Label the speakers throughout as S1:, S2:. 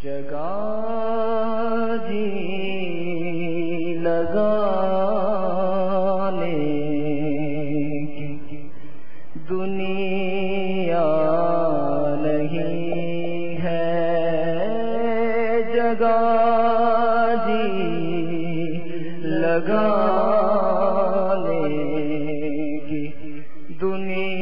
S1: جگا جی لگا لے دنیا نہیں ہے جی لگا لے دنیا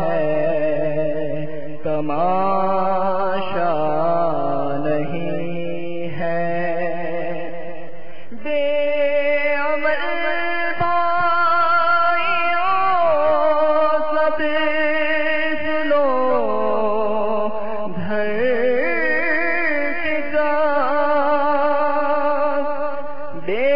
S1: ہے۔ تماشا نہیں ہے۔ بے عمل بے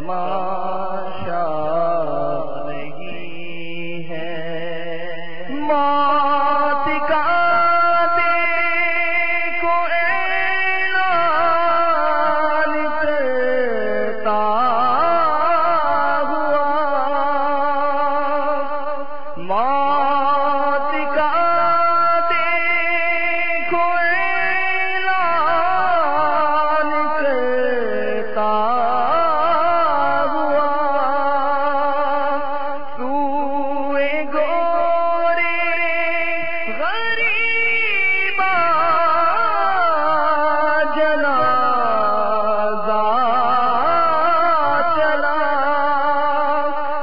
S1: زمان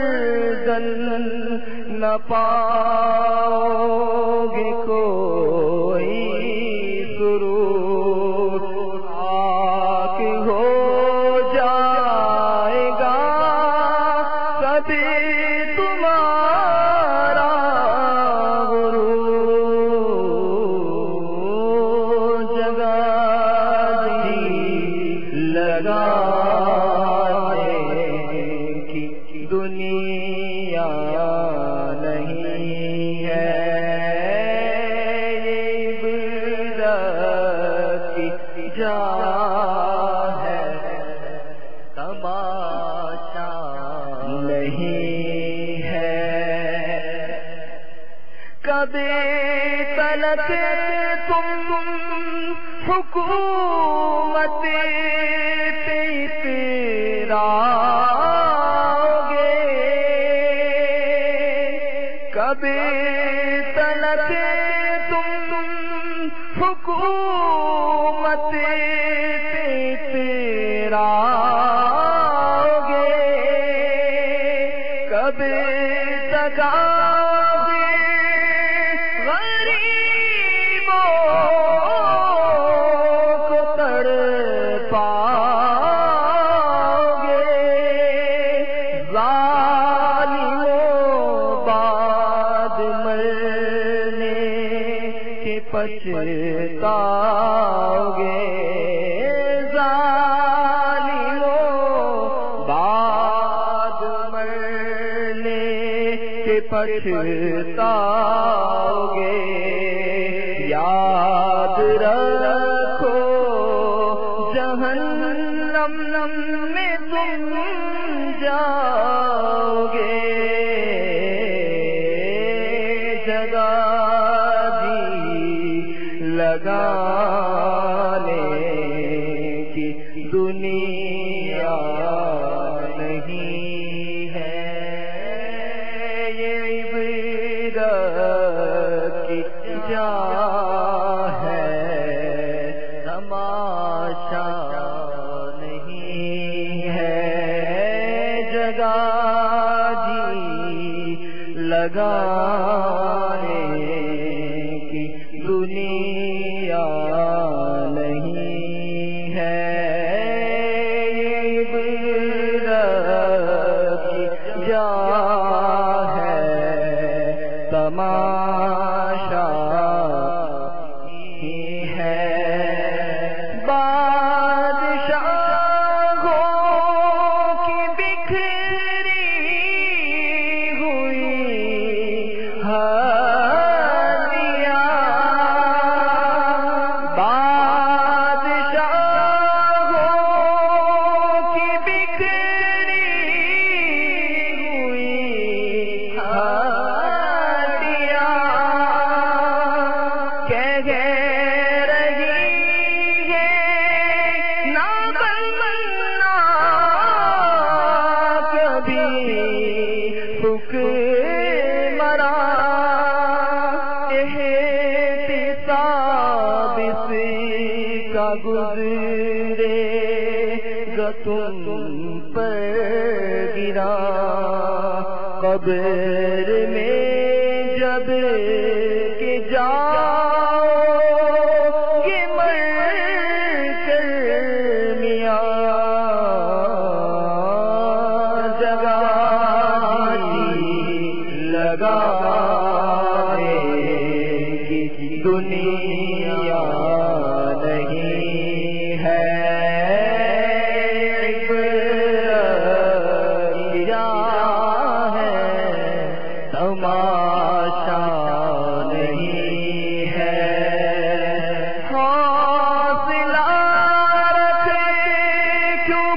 S1: مردن نہ پاؤ گے کوئی سرور ہو جائے گا کبھی تمہارا غرور۔ جگہ جی دی کبھی تلک تم حکومت پہ کبھی تلک تم حکومت پہ اتراؤگے کبھی تک کے پچھتاؤگے ظالموں بعد مرنے کے پچھتاؤگے۔ یاد رکھو، جہنم میں تم جاؤ گے جگہ لگانے کی دنیا نہیں ہے۔ یہ عبرت کی جا ہے۔ تماشا نہیں ہے۔ جگہ جی لگانے کا گزرے گا تم پر گرا۔ قبر میں جب کے جا دنیا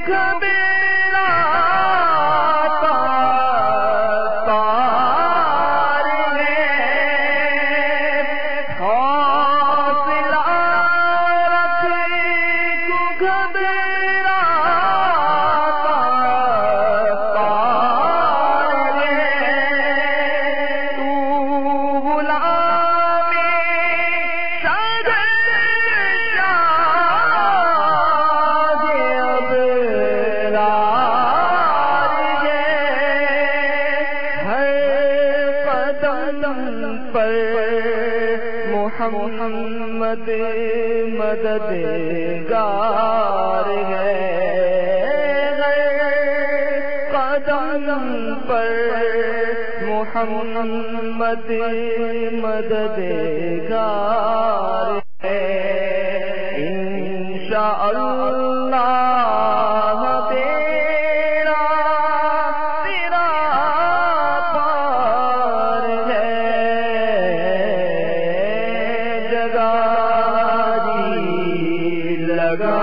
S1: کیوں گھبرا پر محمد مددگار ہے۔ انشاءاللہ تیرا تیرا پار ہے۔ جگہ جی لگا۔